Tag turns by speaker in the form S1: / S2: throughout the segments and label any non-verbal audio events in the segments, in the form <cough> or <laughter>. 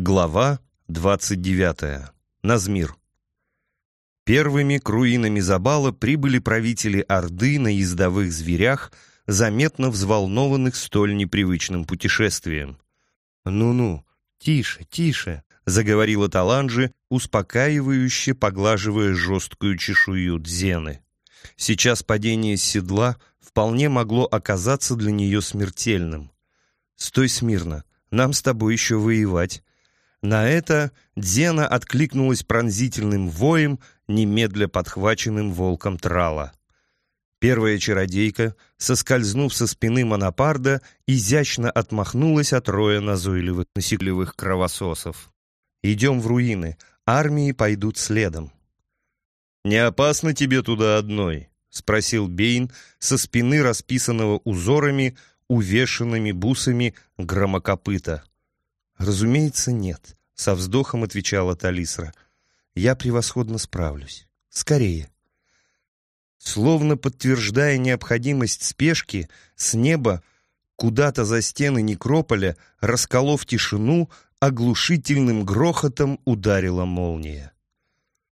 S1: Глава 29. Назмир. Первыми к руинам Изабала прибыли правители Орды на ездовых зверях, заметно взволнованных столь непривычным путешествием. «Ну-ну, тише, тише», — заговорила Таланджи, успокаивающе поглаживая жесткую чешую дзены. Сейчас падение с седла вполне могло оказаться для нее смертельным. «Стой смирно, нам с тобой еще воевать». На это Дзена откликнулась пронзительным воем, немедля подхваченным волком трала. Первая чародейка, соскользнув со спины монопарда, изящно отмахнулась от роя назойливых насекливых кровососов. «Идем в руины, армии пойдут следом». «Не опасно тебе туда одной?» — спросил Бейн со спины расписанного узорами, увешанными бусами громокопыта. «Разумеется, нет», — со вздохом отвечала Талисра. «Я превосходно справлюсь. Скорее». Словно подтверждая необходимость спешки, с неба куда-то за стены некрополя, расколов тишину, оглушительным грохотом ударила молния.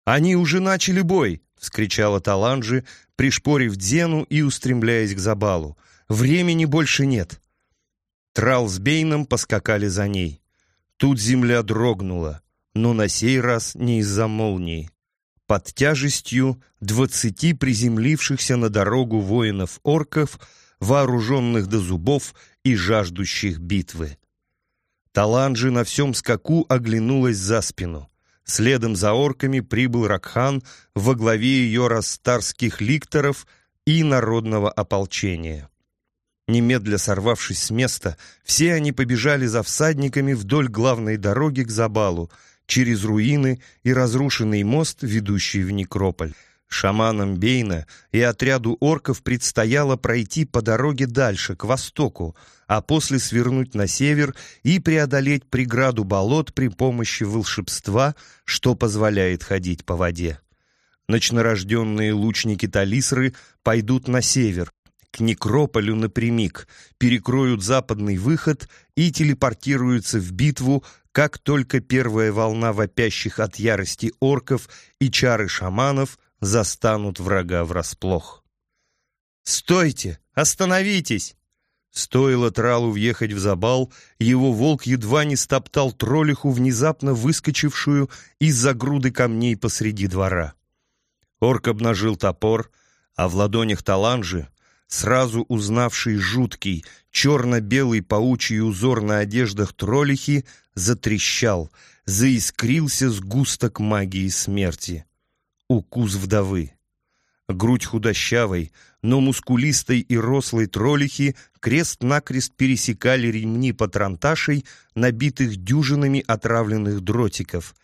S1: «Они уже начали бой!» — вскричала Таланджи, пришпорив Дзену и устремляясь к Забалу. «Времени больше нет!» Трал с Бейном поскакали за ней. Тут земля дрогнула, но на сей раз не из-за молнии. Под тяжестью двадцати приземлившихся на дорогу воинов-орков, вооруженных до зубов и жаждущих битвы. Таланджи на всем скаку оглянулась за спину. Следом за орками прибыл Ракхан во главе ее растарских ликторов и народного ополчения. Немедля сорвавшись с места, все они побежали за всадниками вдоль главной дороги к Забалу, через руины и разрушенный мост, ведущий в Некрополь. Шаманам Бейна и отряду орков предстояло пройти по дороге дальше, к востоку, а после свернуть на север и преодолеть преграду болот при помощи волшебства, что позволяет ходить по воде. Ночнорожденные лучники Талисры пойдут на север, к некрополю напрямик, перекроют западный выход и телепортируются в битву, как только первая волна вопящих от ярости орков и чары шаманов застанут врага врасплох. «Стойте! Остановитесь!» Стоило Тралу въехать в забал, его волк едва не стоптал троллиху, внезапно выскочившую из-за груды камней посреди двора. Орк обнажил топор, а в ладонях Таланжи сразу узнавший жуткий, черно-белый паучий узор на одеждах троллихи, затрещал, заискрился сгусток магии смерти. Укус вдовы. Грудь худощавой, но мускулистой и рослой троллихи крест-накрест пересекали ремни патронташей, набитых дюжинами отравленных дротиков.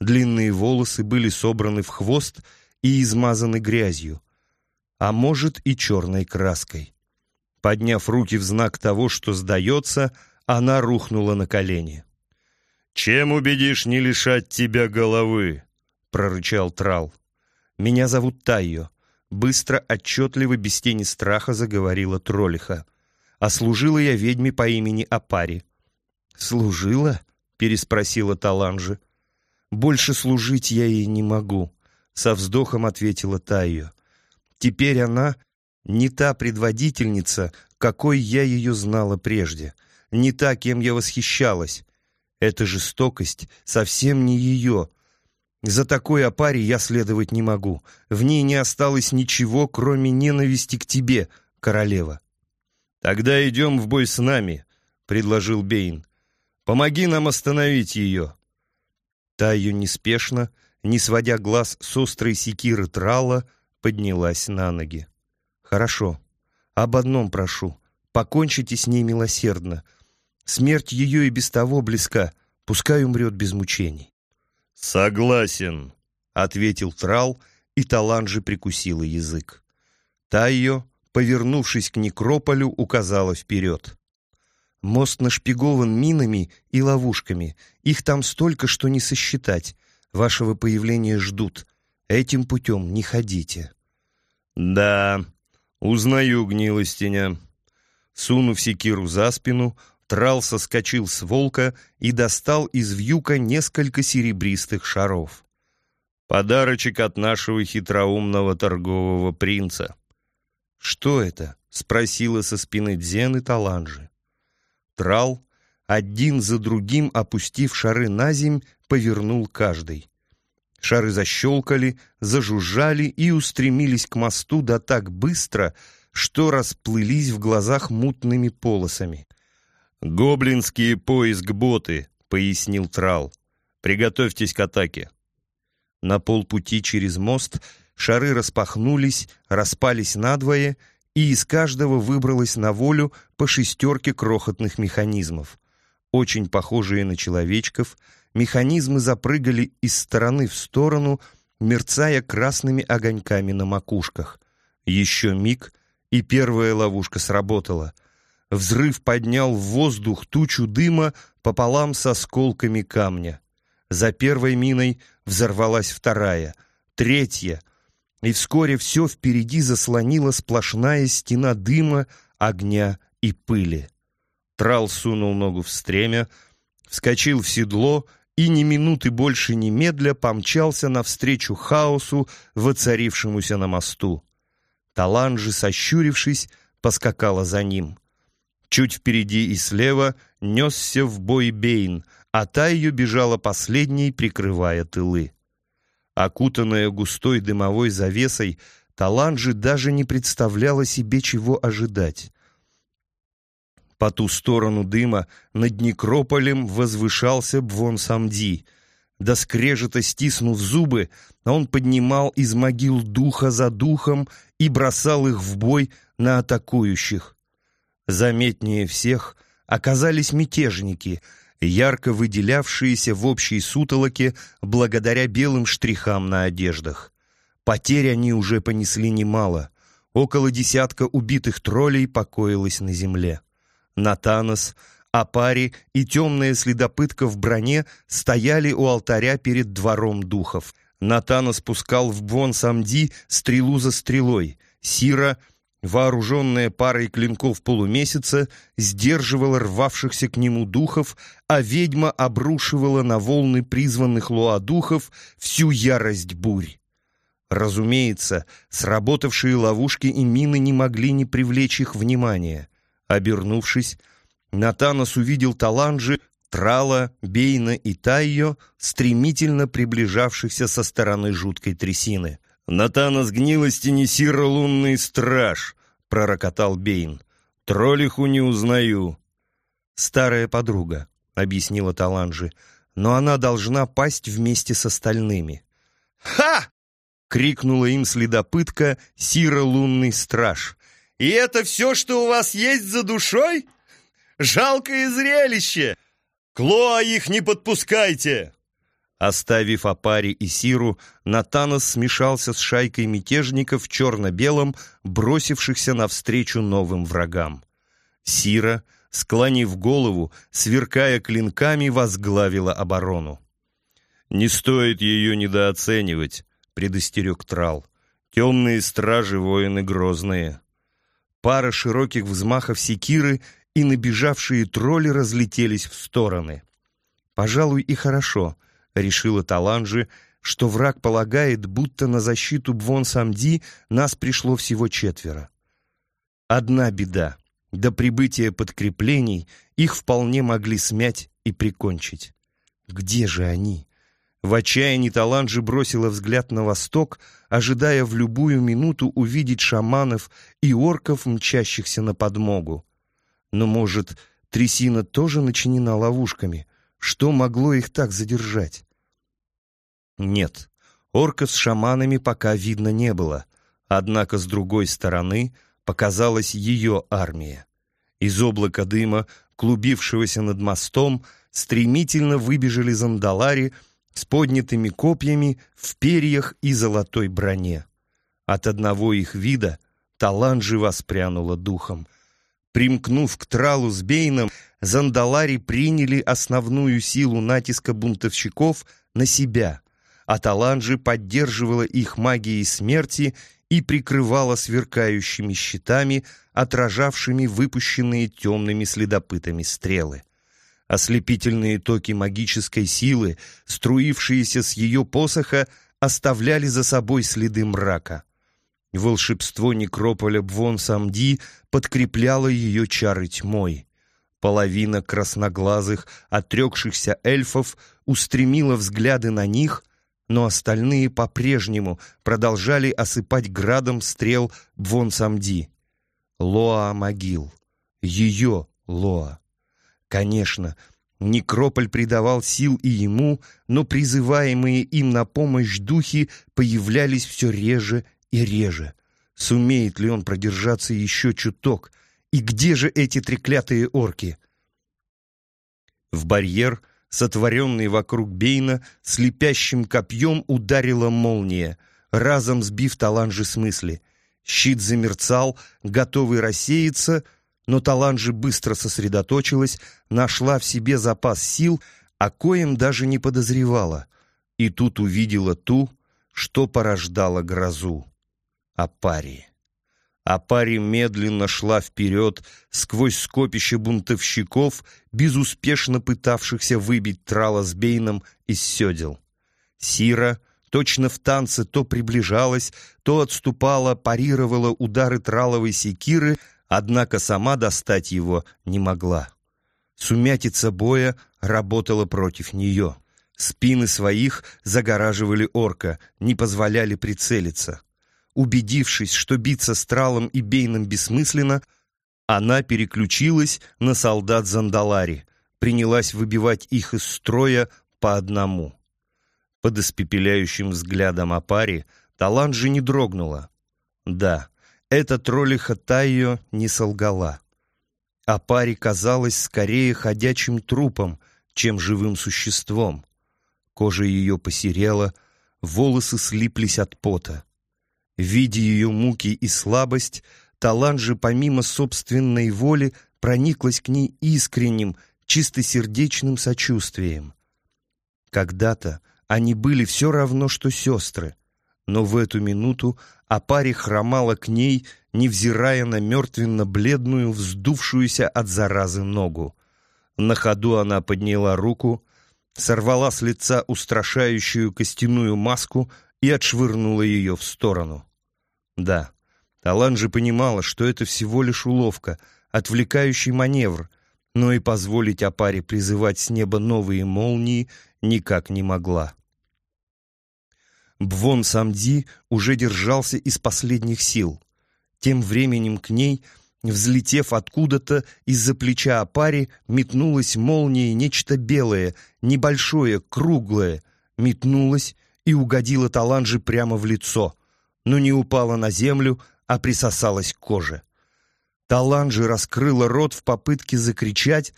S1: Длинные волосы были собраны в хвост и измазаны грязью а может и черной краской. Подняв руки в знак того, что сдается, она рухнула на колени. «Чем убедишь не лишать тебя головы?» — прорычал Трал. «Меня зовут Тайо», — быстро, отчетливо, без тени страха заговорила Тролиха. «А служила я ведьме по имени Апари». «Служила?» — переспросила Таланжи. «Больше служить я ей не могу», — со вздохом ответила Тайо. Теперь она не та предводительница, какой я ее знала прежде, не та, кем я восхищалась. Эта жестокость совсем не ее. За такой опаре я следовать не могу. В ней не осталось ничего, кроме ненависти к тебе, королева. «Тогда идем в бой с нами», — предложил Бейн. «Помоги нам остановить ее». Та ее неспешно, не сводя глаз с острой секиры Трала, — поднялась на ноги. «Хорошо. Об одном прошу. Покончите с ней милосердно. Смерть ее и без того близка. Пускай умрет без мучений».
S2: «Согласен», — ответил Трал, и Таланджи прикусила язык.
S1: Та ее, повернувшись к некрополю, указала вперед. «Мост нашпигован минами и ловушками. Их там столько, что не сосчитать. Вашего появления ждут. Этим путем не ходите».
S2: «Да, узнаю гнилостиня».
S1: Сунув секиру за спину, Трал соскочил с волка и достал из вьюка несколько серебристых шаров. «Подарочек от нашего хитроумного торгового принца». «Что это?» — спросила со спины Дзен Таланжи. Трал, один за другим опустив шары на земь, повернул каждый. Шары защелкали, зажужжали и устремились к мосту да так быстро, что расплылись в глазах мутными полосами. «Гоблинские поиск-боты», — пояснил Трал. «Приготовьтесь к атаке». На полпути через мост шары распахнулись, распались надвое, и из каждого выбралось на волю по шестерке крохотных механизмов. Очень похожие на человечков — механизмы запрыгали из стороны в сторону, мерцая красными огоньками на макушках. Еще миг, и первая ловушка сработала. Взрыв поднял в воздух тучу дыма пополам с осколками камня. За первой миной взорвалась вторая, третья, и вскоре все впереди заслонила сплошная стена дыма, огня и пыли. Трал сунул ногу в стремя, вскочил в седло и ни минуты больше немедля помчался навстречу хаосу, воцарившемуся на мосту. Талан же, сощурившись, поскакала за ним. Чуть впереди и слева несся в бой Бейн, а та ее бежала последней, прикрывая тылы. Окутанная густой дымовой завесой, Таланджи даже не представляла себе, чего ожидать. По ту сторону дыма над некрополем возвышался Бвон-Самди. До скрежета стиснув зубы, он поднимал из могил духа за духом и бросал их в бой на атакующих. Заметнее всех оказались мятежники, ярко выделявшиеся в общей сутолоке благодаря белым штрихам на одеждах. Потерь они уже понесли немало. Около десятка убитых троллей покоилось на земле. Натанос, Апари и темная следопытка в броне стояли у алтаря перед двором духов. Натана спускал в бон Самди стрелу за стрелой. Сира, вооруженная парой клинков полумесяца, сдерживала рвавшихся к нему духов, а ведьма обрушивала на волны призванных луа-духов всю ярость бурь. Разумеется, сработавшие ловушки и мины не могли не привлечь их внимания. Обернувшись, Натанос увидел Таланджи, Трала, Бейна и Тайо, стремительно приближавшихся со стороны жуткой трясины. «Натанос гнилости не сиро лунный страж!» — пророкотал Бейн. «Троллиху не узнаю». «Старая подруга», — объяснила Таланджи, «но она должна пасть вместе с остальными».
S2: «Ха!» — крикнула им следопытка Сиро лунный страж. И это все, что у вас есть за душой? Жалкое зрелище! Клоа их не подпускайте!»
S1: Оставив Апари и Сиру, Натанос смешался с шайкой мятежников черно-белом, бросившихся навстречу новым врагам. Сира, склонив голову, сверкая клинками, возглавила оборону. «Не стоит ее недооценивать», — предостерег Трал. «Темные стражи — воины грозные». Пара широких взмахов секиры, и набежавшие тролли разлетелись в стороны. «Пожалуй, и хорошо», — решила Таланжи, что враг полагает, будто на защиту Бвон-Самди нас пришло всего четверо. Одна беда. До прибытия подкреплений их вполне могли смять и прикончить. Где же они? В отчаянии Таланджи бросила взгляд на восток, ожидая в любую минуту увидеть шаманов и орков, мчащихся на подмогу. Но, может, трясина тоже начинена ловушками? Что могло их так задержать? Нет, орков с шаманами пока видно не было, однако с другой стороны показалась ее армия. Из облака дыма, клубившегося над мостом, стремительно выбежали зандалари — с поднятыми копьями, в перьях и золотой броне. От одного их вида Таланджи воспрянула духом. Примкнув к Тралу с Бейном, Зандалари приняли основную силу натиска бунтовщиков на себя, а Таланджи поддерживала их магией смерти и прикрывала сверкающими щитами, отражавшими выпущенные темными следопытами стрелы. Ослепительные токи магической силы, струившиеся с ее посоха, оставляли за собой следы мрака. Волшебство некрополя Бвон-Самди подкрепляло ее чары тьмой. Половина красноглазых, отрекшихся эльфов устремила взгляды на них, но остальные по-прежнему продолжали осыпать градом стрел Бвон-Самди. Лоа могил. Ее Лоа. Конечно, Некрополь придавал сил и ему, но призываемые им на помощь духи появлялись все реже и реже. Сумеет ли он продержаться еще чуток? И где же эти треклятые орки? В барьер, сотворенный вокруг Бейна, слепящим копьем ударила молния, разом сбив Таланжи с мысли. Щит замерцал, готовый рассеяться, но Таланжи быстро сосредоточилась, нашла в себе запас сил, о коем даже не подозревала, и тут увидела ту, что порождала грозу. Апари. Апари медленно шла вперед сквозь скопище бунтовщиков, безуспешно пытавшихся выбить Трала с Бейном из седел. Сира, точно в танце, то приближалась, то отступала, парировала удары Траловой секиры, однако сама достать его не могла. Сумятица боя работала против нее. Спины своих загораживали орка, не позволяли прицелиться. Убедившись, что биться с Тралом и Бейном бессмысленно, она переключилась на солдат Зандалари, принялась выбивать их из строя по одному. Под испепеляющим взглядом Апари Таланджи не дрогнула. Да, эта троллиха Тайо не солгала. Апари казалась скорее ходячим трупом, чем живым существом. Кожа ее посерела, волосы слиплись от пота. Видя ее муки и слабость, Талант же помимо собственной воли прониклась к ней искренним, чистосердечным сочувствием. Когда-то они были все равно, что сестры, но в эту минуту Апари хромала к ней, невзирая на мертвенно-бледную, вздувшуюся от заразы ногу. На ходу она подняла руку, сорвала с лица устрашающую костяную маску и отшвырнула ее в сторону. Да, Таланджи понимала, что это всего лишь уловка, отвлекающий маневр, но и позволить Апаре призывать с неба новые молнии никак не могла. Бвон Самди уже держался из последних сил. Тем временем к ней, взлетев откуда-то из-за плеча Апари, метнулась молнией нечто белое, небольшое, круглое, метнулась и угодила Таланджи прямо в лицо но не упала на землю, а присосалась к коже. Таланджи раскрыла рот в попытке закричать,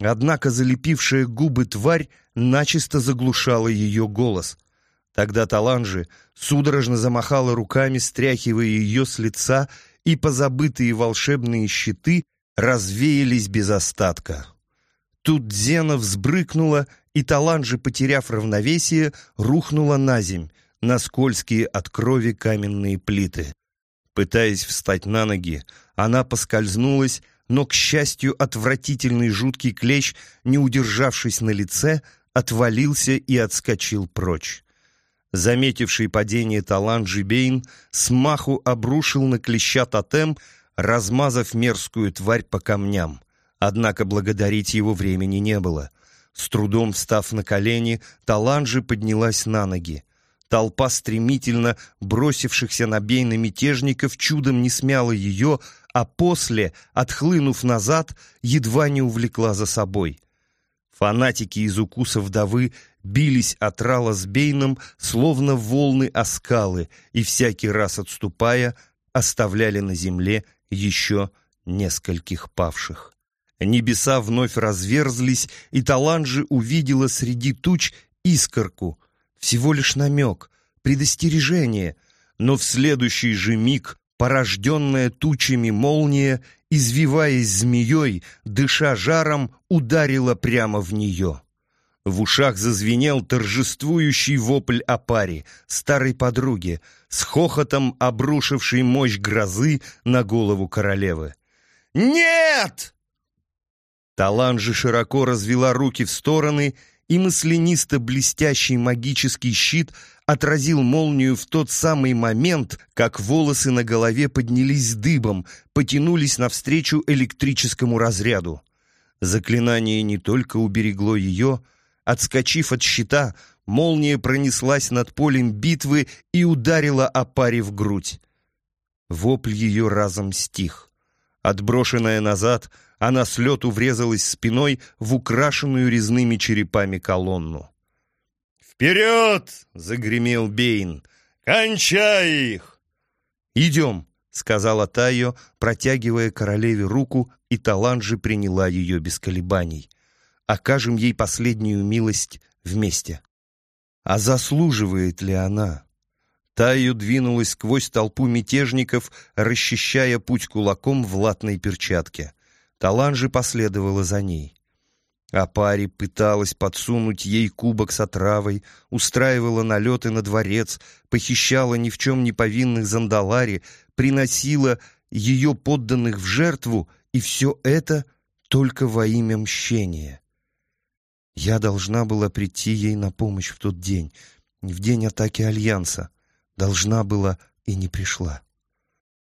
S1: однако залепившая губы тварь начисто заглушала ее голос. Тогда Таланджи судорожно замахала руками, стряхивая ее с лица, и позабытые волшебные щиты развеялись без остатка. Тут Зена взбрыкнула, и Таланджи, потеряв равновесие, рухнула на земь, на скользкие от крови каменные плиты. Пытаясь встать на ноги, она поскользнулась, но, к счастью, отвратительный жуткий клещ, не удержавшись на лице, отвалился и отскочил прочь. Заметивший падение талант Жибейн смаху обрушил на клеща тотем, размазав мерзкую тварь по камням. Однако благодарить его времени не было. С трудом встав на колени, Таланджи поднялась на ноги. Толпа стремительно бросившихся на бейна мятежников чудом не смяла ее, а после, отхлынув назад, едва не увлекла за собой. Фанатики из укуса вдовы бились от рала с Бейном, словно волны о скалы, и всякий раз отступая, оставляли на земле еще нескольких павших. Небеса вновь разверзлись, и Таланджи увидела среди туч искорку, всего лишь намек, предостережение, но в следующий же миг порожденная тучами молния, извиваясь змеей, дыша жаром, ударила прямо в нее. В ушах зазвенел торжествующий вопль о паре, старой подруге, с хохотом обрушившей мощь грозы на голову королевы.
S2: «Нет!»
S1: Талан же широко развела руки в стороны, и маслянисто-блестящий магический щит отразил молнию в тот самый момент, как волосы на голове поднялись дыбом, потянулись навстречу электрическому разряду. Заклинание не только уберегло ее, отскочив от щита, молния пронеслась над полем битвы и ударила о паре в грудь. Вопль ее разом стих. Отброшенная назад, она с лету врезалась спиной в украшенную резными черепами колонну.
S2: «Вперед!» — загремел Бейн. «Кончай их!»
S1: «Идем!» — сказала Тайо, протягивая королеве руку, и Таланджи приняла ее без колебаний. «Окажем ей последнюю милость вместе». А заслуживает ли она? Тайо двинулась сквозь толпу мятежников, расчищая путь кулаком в латной перчатке. Таланжи последовала за ней. А паре пыталась подсунуть ей кубок с отравой, устраивала налеты на дворец, похищала ни в чем не повинных Зандалари, приносила ее подданных в жертву, и все это только во имя мщения. Я должна была прийти ей на помощь в тот день, в день атаки Альянса. Должна была и не пришла.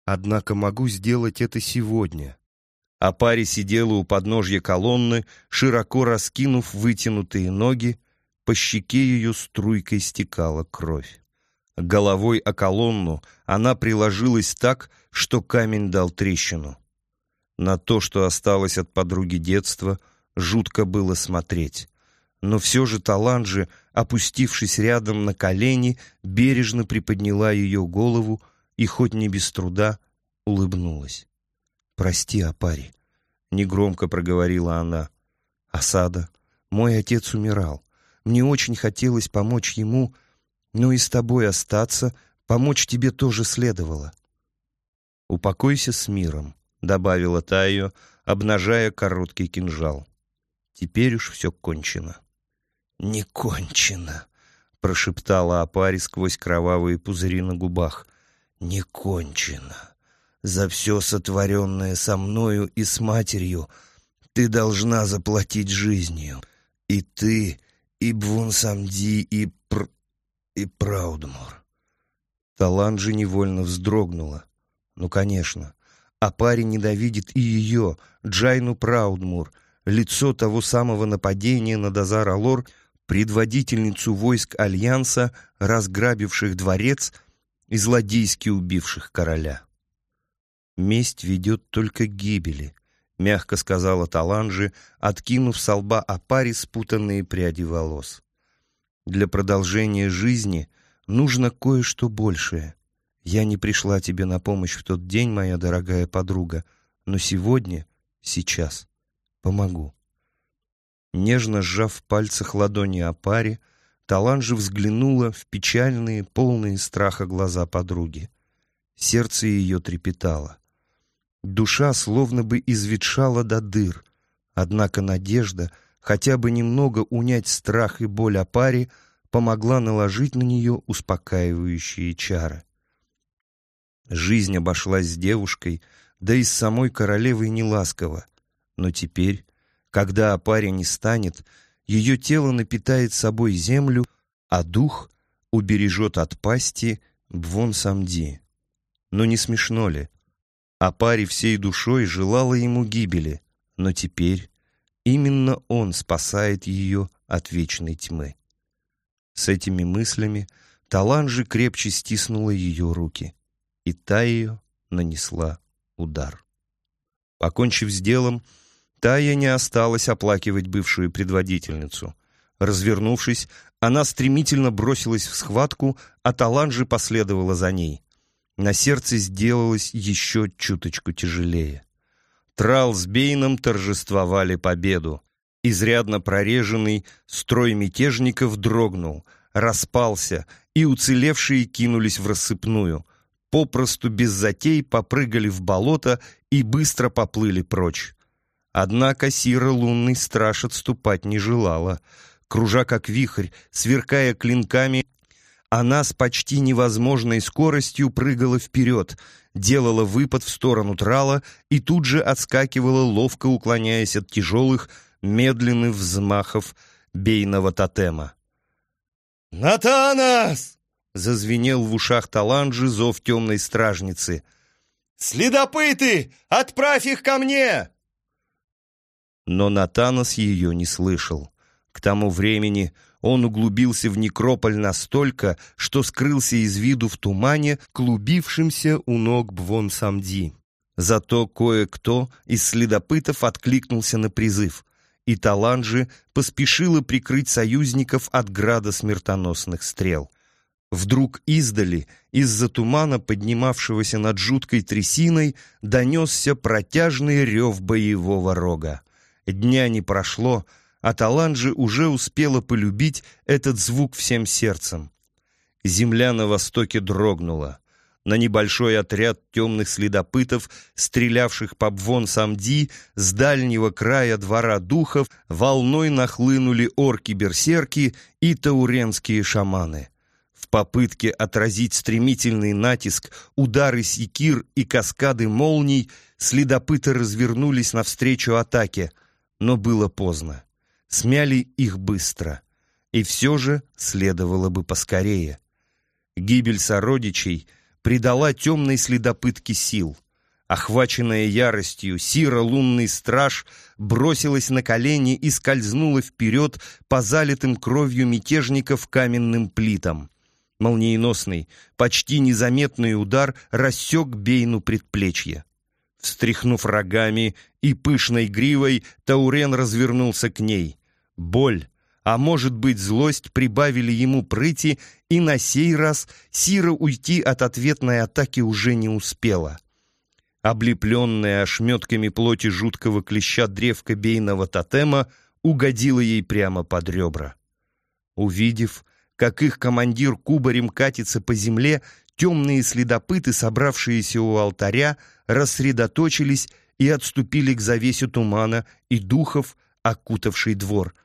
S1: Однако могу сделать это сегодня, а паре сидела у подножья колонны, широко раскинув вытянутые ноги, по щеке ее струйкой стекала кровь. Головой о колонну она приложилась так, что камень дал трещину. На то, что осталось от подруги детства, жутко было смотреть. Но все же Таланджи, опустившись рядом на колени, бережно приподняла ее голову и, хоть не без труда, улыбнулась. «Прости, Апари», — негромко проговорила она. «Осада. Мой отец умирал. Мне очень хотелось помочь ему, но и с тобой остаться, помочь тебе тоже следовало». «Упокойся с миром», — добавила Тайо, обнажая короткий кинжал. «Теперь уж все кончено». «Не кончено», — прошептала Апари сквозь кровавые пузыри на губах. «Не кончено» за все сотворенное со мною и с матерью ты должна заплатить жизнью. И ты, и Бвунсамди, и Пр... и Праудмур». Таланджи невольно вздрогнула. Ну, конечно. А парень ненавидит и ее, Джайну Праудмур, лицо того самого нападения на Дазар-Алор, предводительницу войск Альянса, разграбивших дворец и злодейски убивших короля. «Месть ведет только к гибели», — мягко сказала Таланжи, откинув со лба опаре спутанные пряди волос. «Для продолжения жизни нужно кое-что большее. Я не пришла тебе на помощь в тот день, моя дорогая подруга, но сегодня, сейчас, помогу». Нежно сжав в пальцах ладони опаре, Таланжи взглянула в печальные, полные страха глаза подруги. Сердце ее трепетало. Душа словно бы изветшала до дыр, однако надежда хотя бы немного унять страх и боль о паре помогла наложить на нее успокаивающие чары. Жизнь обошлась с девушкой, да и с самой королевой неласково, но теперь, когда паре не станет, ее тело напитает собой землю, а дух убережет от пасти Бвон Самди. Но не смешно ли? А паре всей душой желала ему гибели, но теперь именно он спасает ее от вечной тьмы. С этими мыслями Таланжи крепче стиснула ее руки, и та ее нанесла удар. Покончив с делом, Тая не осталась оплакивать бывшую предводительницу. Развернувшись, она стремительно бросилась в схватку, а Таланжи последовала за ней. На сердце сделалось еще чуточку тяжелее. Трал с Бейном торжествовали победу. Изрядно прореженный строй мятежников дрогнул, распался, и уцелевшие кинулись в рассыпную. Попросту без затей попрыгали в болото и быстро поплыли прочь. Однако Сира лунный страж отступать не желала. Кружа как вихрь, сверкая клинками, она с почти невозможной скоростью прыгала вперед, делала выпад в сторону трала и тут же отскакивала, ловко уклоняясь от тяжелых, медленных взмахов бейного тотема.
S2: «Натанас!»
S1: — зазвенел в ушах Таланджи зов темной стражницы.
S2: «Следопыты! Отправь их ко мне!»
S1: Но Натанос ее не слышал. К тому времени он углубился в некрополь настолько, что скрылся из виду в тумане, клубившемся у ног Бвон-Самди. Зато кое-кто из следопытов откликнулся на призыв, и Таланджи поспешила прикрыть союзников от града смертоносных стрел. Вдруг издали, из-за тумана, поднимавшегося над жуткой трясиной, донесся протяжный рев боевого рога. Дня не прошло, а Таланджи уже успела полюбить этот звук всем сердцем. Земля на востоке дрогнула. На небольшой отряд темных следопытов, стрелявших по Бвон-Самди, с дальнего края двора духов волной нахлынули орки-берсерки и тауренские шаманы. В попытке отразить стремительный натиск, удары секир и каскады молний, следопыты развернулись навстречу атаке, но было поздно смяли их быстро. И все же следовало бы поскорее. Гибель сородичей придала темной следопытке сил. Охваченная яростью, Сира лунный страж бросилась на колени и скользнула вперед по залитым кровью мятежников каменным плитам. Молниеносный, почти незаметный удар рассек Бейну предплечье. Встряхнув рогами и пышной гривой, Таурен развернулся к ней. Боль, а может быть злость, прибавили ему прыти, и на сей раз Сира уйти от ответной атаки уже не успела. Облепленная ошметками плоти жуткого клеща древка бейного тотема угодила ей прямо под ребра. Увидев, как их командир кубарем катится по земле, темные следопыты, собравшиеся у алтаря, рассредоточились и отступили к завесе тумана и духов, окутавший двор —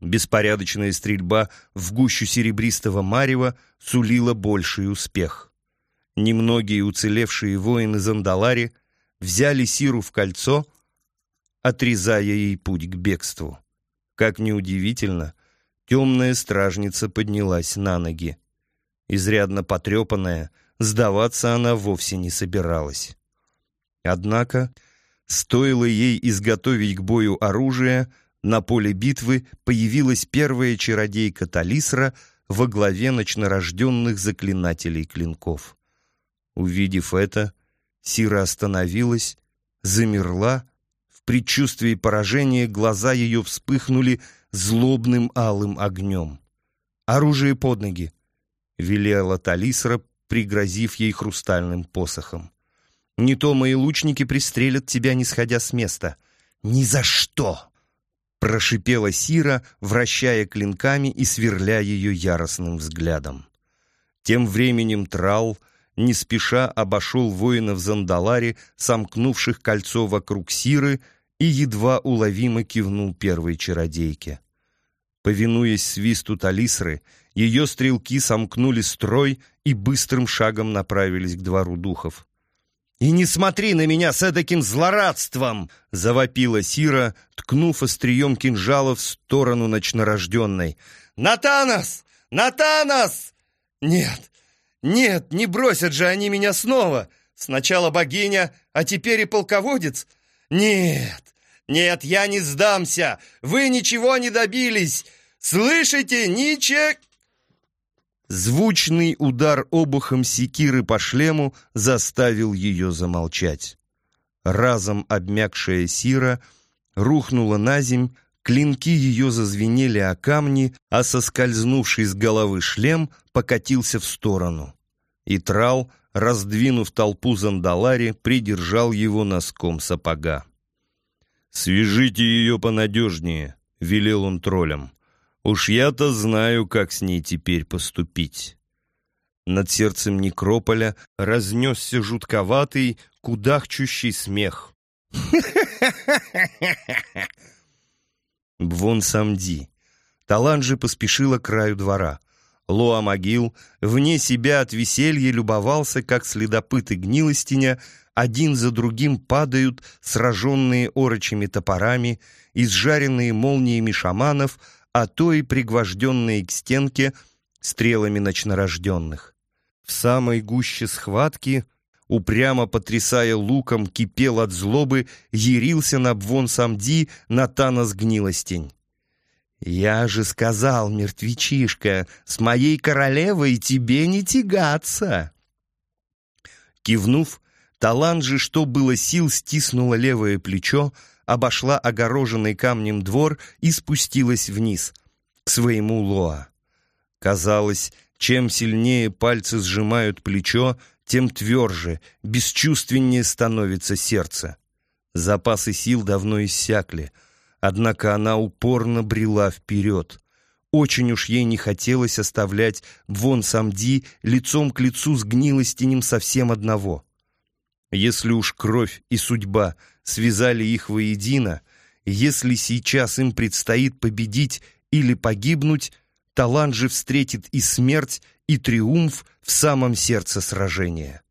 S1: Беспорядочная стрельба в гущу серебристого марева сулила больший успех. Немногие уцелевшие воины Зандалари взяли Сиру в кольцо, отрезая ей путь к бегству. Как неудивительно, темная стражница поднялась на ноги. Изрядно потрепанная, сдаваться она вовсе не собиралась. Однако, стоило ей изготовить к бою оружие, на поле битвы появилась первая чародейка Талисра во главе ночнорожденных заклинателей клинков. Увидев это, Сира остановилась, замерла, в предчувствии поражения глаза ее вспыхнули злобным алым огнем. «Оружие под ноги!» — велела Талисра, пригрозив ей хрустальным посохом. «Не то мои лучники пристрелят тебя, не сходя с места». «Ни за что!» Прошипела Сира, вращая клинками и сверля ее яростным взглядом. Тем временем Трал не спеша обошел воинов Зандалари, сомкнувших кольцо вокруг Сиры, и едва уловимо кивнул первой чародейке. Повинуясь свисту Талисры, ее стрелки сомкнули строй и быстрым шагом направились к двору духов. «И не смотри на меня с эдаким злорадством!» — завопила Сира, ткнув острием кинжала в сторону ночнорожденной. «Натанос! Натанос! Нет, нет, не бросят же они меня снова! Сначала богиня, а теперь и полководец? Нет, нет, я не сдамся! Вы ничего не добились! Слышите, Ничек?» Звучный удар обухом секиры по шлему заставил ее замолчать. Разом обмякшая Сира рухнула на земь, клинки ее зазвенели о камни, а соскользнувший с головы шлем покатился в сторону. И Трал, раздвинув толпу Зандалари, придержал его носком сапога. «Свяжите ее понадежнее», — велел он троллям. Уж я-то знаю, как с ней теперь поступить. Над сердцем некрополя разнесся жутковатый, кудахчущий смех. <laughs> Бвон Самди, Таланджи поспешила к краю двора. Лоа могил, вне себя от веселья любовался, как следопыты гнилостиня один за другим падают сраженные орочими топорами, изжаренные молниями шаманов, а то и пригвожденные к стенке стрелами ночнорожденных. В самой гуще схватки, упрямо потрясая луком, кипел от злобы, ярился на Бвон Самди Натанас Гнилостень. «Я же сказал, мертвечишка, с моей королевой тебе не тягаться!» Кивнув, Талан же, что было сил, стиснула левое плечо, обошла огороженный камнем двор и спустилась вниз, к своему Лоа. Казалось, чем сильнее пальцы сжимают плечо, тем тверже, бесчувственнее становится сердце. Запасы сил давно иссякли — Однако она упорно брела вперед. Очень уж ей не хотелось оставлять Вон Самди лицом к лицу с гнилостинем совсем одного. Если уж кровь и судьба связали их воедино, если сейчас им предстоит победить или погибнуть, Талант же встретит и смерть, и триумф в самом сердце сражения.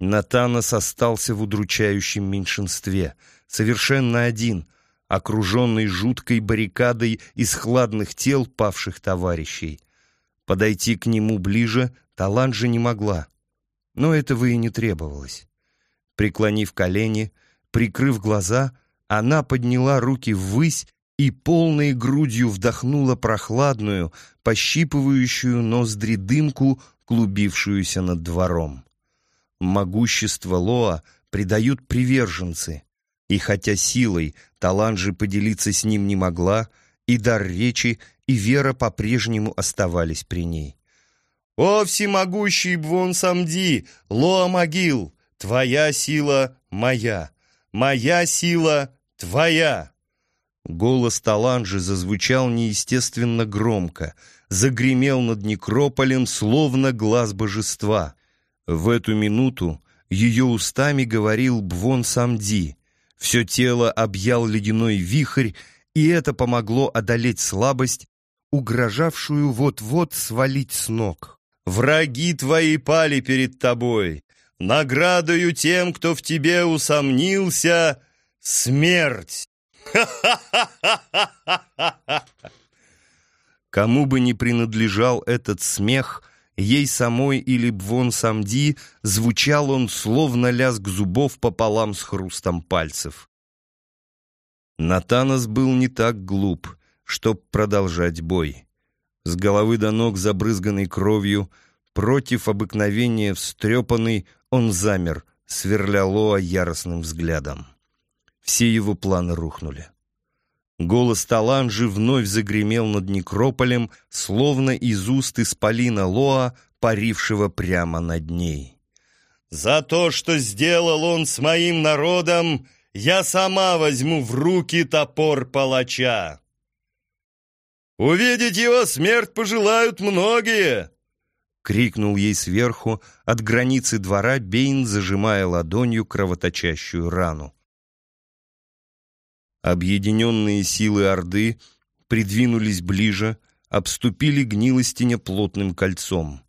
S1: Натанос остался в удручающем меньшинстве, совершенно один — окруженный жуткой баррикадой из хладных тел павших товарищей. Подойти к нему ближе Талант же не могла, но этого и не требовалось. Преклонив колени, прикрыв глаза, она подняла руки ввысь и полной грудью вдохнула прохладную, пощипывающую ноздри дымку, клубившуюся над двором. Могущество Лоа придают приверженцы, и хотя силой Таланжи поделиться с ним не могла, и дар речи, и вера по-прежнему оставались при ней. «О, всемогущий Бвон Самди, Лоа Могил, твоя сила моя, моя сила твоя!» Голос Таланжи зазвучал неестественно громко, загремел над некрополем, словно глаз божества. В эту минуту ее устами говорил Бвон Самди, все тело объял ледяной вихрь, и это помогло одолеть слабость, угрожавшую вот-вот свалить с ног. «Враги твои пали перед тобой! Наградою тем, кто в тебе усомнился, смерть!» <laughs> Кому бы ни принадлежал этот смех, ей самой или Бвон Самди, звучал он словно лязг зубов пополам с хрустом пальцев. Натанос был не так глуп, чтоб продолжать бой. С головы до ног, забрызганный кровью, против обыкновения встрепанный, он замер, сверля Лоа яростным взглядом. Все его планы рухнули. Голос Таланжи вновь загремел над некрополем, словно из уст исполина Лоа, парившего прямо над ней. «За то, что сделал он с моим народом, я сама возьму в руки топор палача!» «Увидеть его смерть пожелают многие!» — крикнул ей сверху от границы двора Бейн, зажимая ладонью кровоточащую рану. Объединенные силы Орды придвинулись ближе, обступили гнилостиня плотным кольцом.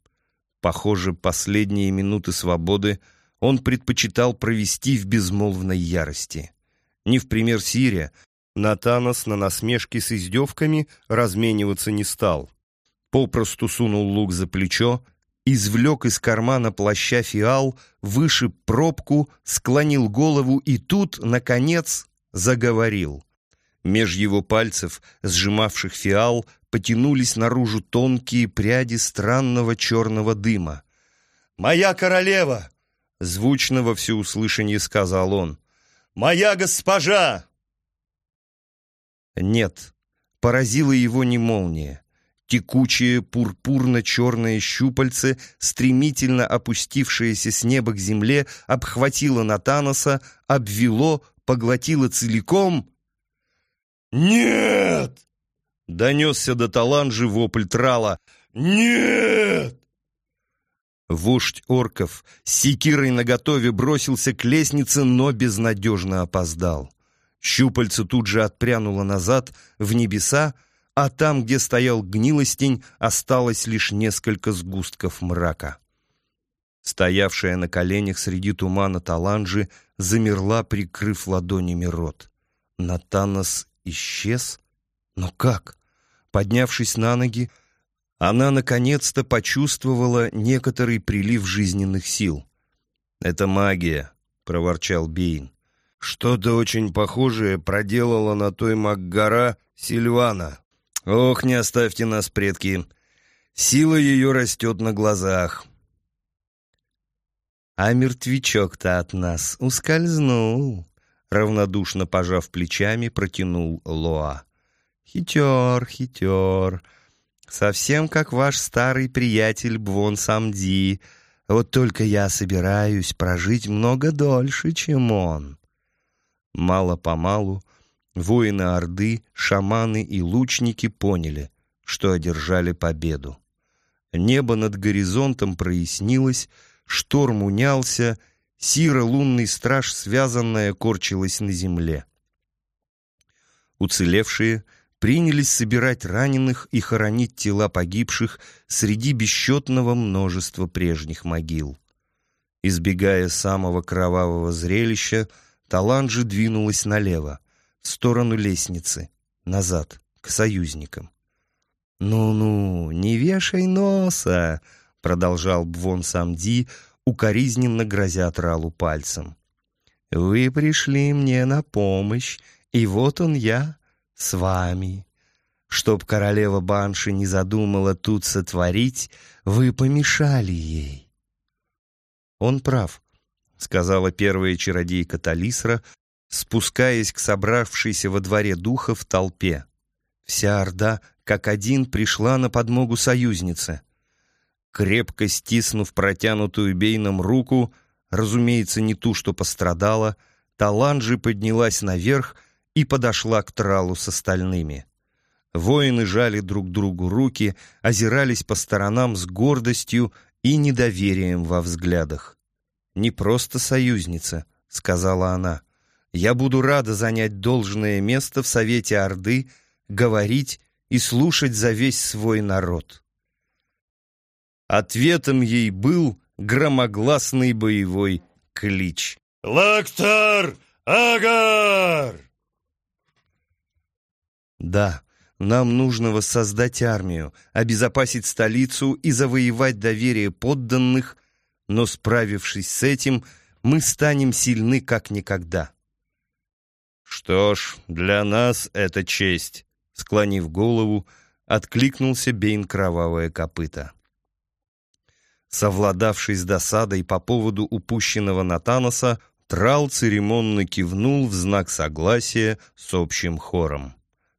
S1: Похоже, последние минуты свободы он предпочитал провести в безмолвной ярости. Не в пример Сирия, Натанос на насмешки с издевками размениваться не стал. Попросту сунул лук за плечо, извлек из кармана плаща фиал, вышиб пробку, склонил голову и тут, наконец, заговорил. Меж его пальцев, сжимавших фиал, потянулись наружу тонкие пряди странного черного дыма. «Моя королева!» — звучно во всеуслышание сказал он. «Моя госпожа!» Нет, поразила его не молния. Текучее пурпурно-черное щупальце, стремительно опустившееся с неба к земле, обхватило Натаноса, обвело, поглотила целиком. «Нет!» — донесся до таланжи вопль трала. «Нет!» Вождь орков с секирой наготове бросился к лестнице, но безнадежно опоздал. Щупальце тут же отпрянуло назад, в небеса, а там, где стоял гнилостень, осталось лишь несколько сгустков мрака. Стоявшая на коленях среди тумана Таланжи замерла, прикрыв ладонями рот. Натанос исчез? Но как? Поднявшись на ноги, она наконец-то почувствовала некоторый прилив жизненных сил. «Это магия», — проворчал Бейн. «Что-то очень похожее проделала на той Макгора Сильвана. Ох, не оставьте нас, предки. Сила ее растет на глазах». «А мертвячок-то от нас ускользнул», — равнодушно пожав плечами, протянул Лоа. «Хитер, хитер, совсем как ваш старый приятель Бвон Самди. Вот только я собираюсь прожить много дольше, чем он». Мало-помалу воины Орды, шаманы и лучники поняли, что одержали победу. Небо над горизонтом прояснилось, шторм унялся, сира лунный страж, связанная, корчилась на земле. Уцелевшие принялись собирать раненых и хоронить тела погибших среди бесчетного множества прежних могил. Избегая самого кровавого зрелища, Таланджи двинулась налево, в сторону лестницы, назад, к союзникам. «Ну-ну, не вешай носа!» — продолжал Бвон Самди, укоризненно грозя Тралу пальцем. «Вы пришли мне на помощь, и вот он я с вами. Чтоб королева Банши не задумала тут сотворить, вы помешали ей». «Он прав», сказала первая чародейка Талисра, спускаясь к собравшейся во дворе духа в толпе. Вся орда, как один, пришла на подмогу союзнице. Крепко стиснув протянутую Бейном руку, разумеется, не ту, что пострадала, Таланджи поднялась наверх и подошла к Тралу с остальными. Воины жали друг другу руки, озирались по сторонам с гордостью и недоверием во взглядах не просто союзница», — сказала она. «Я буду рада занять должное место в Совете Орды, говорить и слушать за весь свой народ». Ответом ей был громогласный боевой клич.
S2: «Лактар Агар!»
S1: Да, нам нужно воссоздать армию, обезопасить столицу и завоевать доверие подданных но справившись с этим, мы станем сильны как никогда.
S2: «Что ж, для нас это честь», — склонив голову, откликнулся Бейн кровавое копыто.
S1: Совладавший с досадой по поводу упущенного Натаноса, Трал церемонно кивнул в знак согласия с общим хором.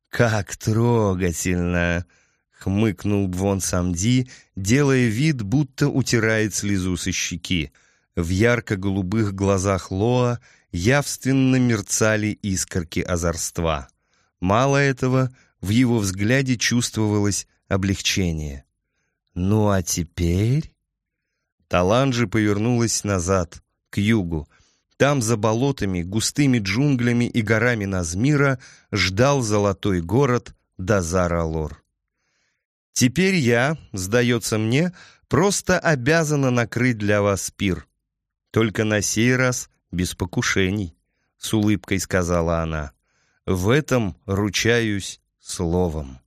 S1: «Как трогательно!» хмыкнул Бвон Самди, делая вид, будто утирает слезу со щеки. В ярко-голубых глазах Лоа явственно мерцали искорки озорства. Мало этого, в его взгляде чувствовалось облегчение. «Ну а теперь...» Таланджи повернулась назад, к югу. Там, за болотами, густыми джунглями и горами Назмира, ждал золотой город Дазар-Алор. Теперь я, сдается мне, просто обязана накрыть для вас пир. Только на сей раз без покушений, — с улыбкой сказала она. В этом ручаюсь словом.